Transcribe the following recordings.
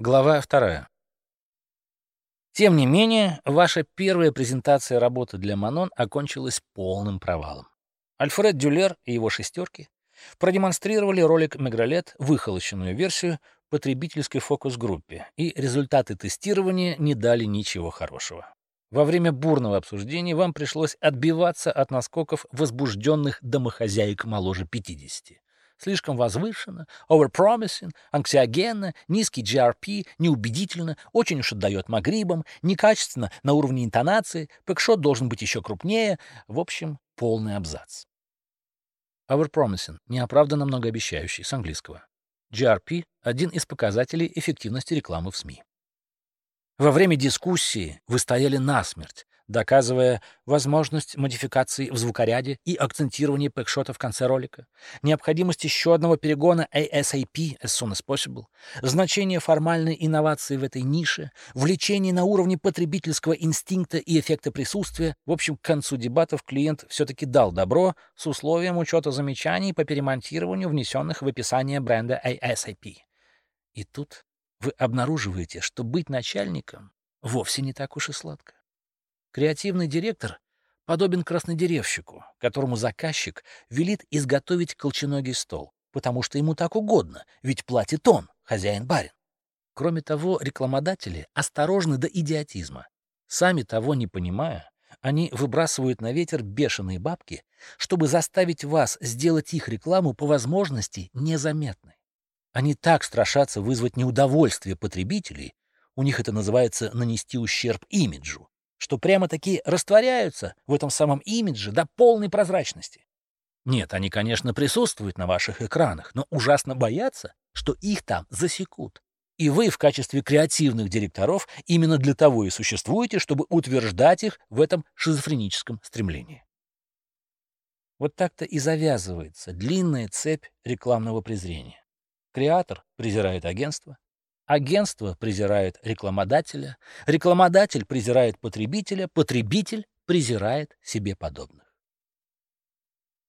Глава вторая. Тем не менее, ваша первая презентация работы для Манон окончилась полным провалом. Альфред Дюлер и его шестерки продемонстрировали ролик Мегролет, выхолощенную версию потребительской фокус-группе, и результаты тестирования не дали ничего хорошего. Во время бурного обсуждения вам пришлось отбиваться от наскоков возбужденных домохозяек моложе 50 слишком возвышенно, overpromising, анксиогенно, низкий GRP, неубедительно, очень уж отдает магрибам, некачественно на уровне интонации, пэкшот должен быть еще крупнее, в общем, полный абзац. Overpromising — неоправданно многообещающий, с английского. GRP — один из показателей эффективности рекламы в СМИ. Во время дискуссии вы стояли насмерть, доказывая возможность модификации в звукоряде и акцентирование пэкшота в конце ролика, необходимость еще одного перегона ASAP as soon as possible, значение формальной инновации в этой нише, влечение на уровне потребительского инстинкта и эффекта присутствия. В общем, к концу дебатов клиент все-таки дал добро с условием учета замечаний по перемонтированию, внесенных в описание бренда ASAP. И тут вы обнаруживаете, что быть начальником вовсе не так уж и сладко. Креативный директор подобен краснодеревщику, которому заказчик велит изготовить колченогий стол, потому что ему так угодно, ведь платит он, хозяин-барин. Кроме того, рекламодатели осторожны до идиотизма. Сами того не понимая, они выбрасывают на ветер бешеные бабки, чтобы заставить вас сделать их рекламу по возможности незаметной. Они так страшатся вызвать неудовольствие потребителей, у них это называется нанести ущерб имиджу, что прямо-таки растворяются в этом самом имидже до полной прозрачности. Нет, они, конечно, присутствуют на ваших экранах, но ужасно боятся, что их там засекут. И вы в качестве креативных директоров именно для того и существуете, чтобы утверждать их в этом шизофреническом стремлении. Вот так-то и завязывается длинная цепь рекламного презрения. Креатор презирает агентство, Агентство презирает рекламодателя, рекламодатель презирает потребителя, потребитель презирает себе подобных.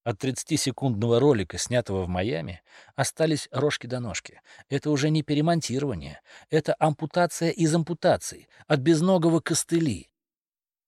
От 30-секундного ролика, снятого в Майами, остались рожки до ножки. Это уже не перемонтирование, это ампутация из ампутаций, от безногого костыли.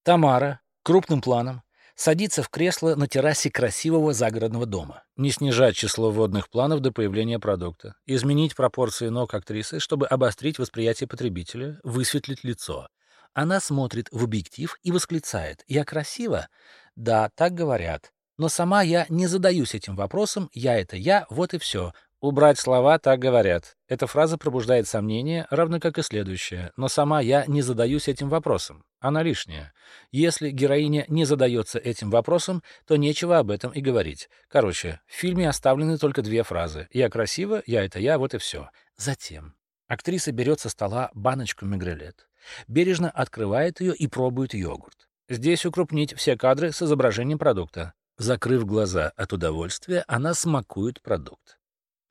Тамара крупным планом садиться в кресло на террасе красивого загородного дома, не снижать число водных планов до появления продукта, изменить пропорции ног актрисы, чтобы обострить восприятие потребителя, высветлить лицо. Она смотрит в объектив и восклицает «Я красива?» «Да, так говорят. Но сама я не задаюсь этим вопросом, я — это я, вот и все. Убрать слова так говорят. Эта фраза пробуждает сомнения, равно как и следующая. Но сама я не задаюсь этим вопросом. Она лишняя. Если героиня не задается этим вопросом, то нечего об этом и говорить. Короче, в фильме оставлены только две фразы. «Я красива», «Я — это я», вот и все. Затем актриса берет со стола баночку мегрелет, бережно открывает ее и пробует йогурт. Здесь укрупнить все кадры с изображением продукта. Закрыв глаза от удовольствия, она смакует продукт.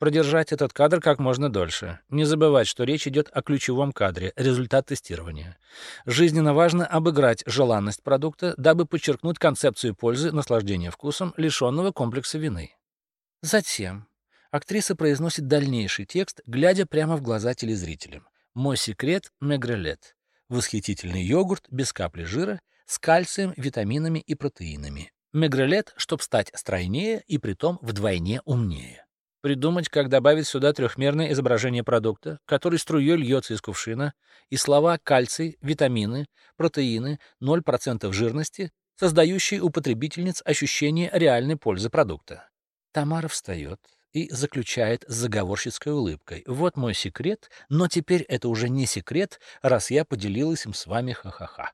Продержать этот кадр как можно дольше. Не забывать, что речь идет о ключевом кадре, результат тестирования. Жизненно важно обыграть желанность продукта, дабы подчеркнуть концепцию пользы, наслаждения вкусом, лишенного комплекса вины. Затем актриса произносит дальнейший текст, глядя прямо в глаза телезрителям. «Мой секрет — мегрелет. Восхитительный йогурт без капли жира, с кальцием, витаминами и протеинами. Мегрелет, чтобы стать стройнее и притом вдвойне умнее придумать, как добавить сюда трехмерное изображение продукта, который струей льется из кувшина, и слова «кальций», «витамины», «протеины», 0% жирности, создающие у потребительниц ощущение реальной пользы продукта. Тамара встает и заключает с заговорщицкой улыбкой. «Вот мой секрет, но теперь это уже не секрет, раз я поделилась им с вами ха-ха-ха».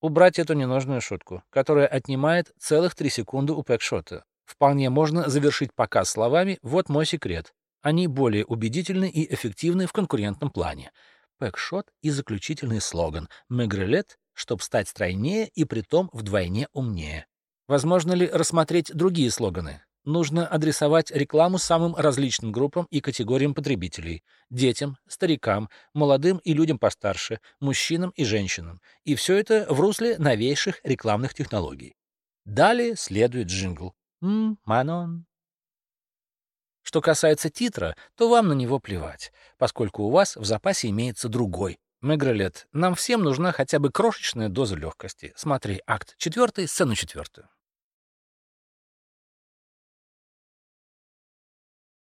Убрать эту ненужную шутку, которая отнимает целых три секунды у пэкшота. Вполне можно завершить показ словами «Вот мой секрет». Они более убедительны и эффективны в конкурентном плане. Пэкшот и заключительный слоган «Мегрелет», чтобы стать стройнее и притом вдвойне умнее. Возможно ли рассмотреть другие слоганы? Нужно адресовать рекламу самым различным группам и категориям потребителей – детям, старикам, молодым и людям постарше, мужчинам и женщинам. И все это в русле новейших рекламных технологий. Далее следует джингл. М, Манон. Что касается титра, то вам на него плевать, поскольку у вас в запасе имеется другой. Мегрелет, нам всем нужна хотя бы крошечная доза легкости. Смотри акт 4, сцену 4.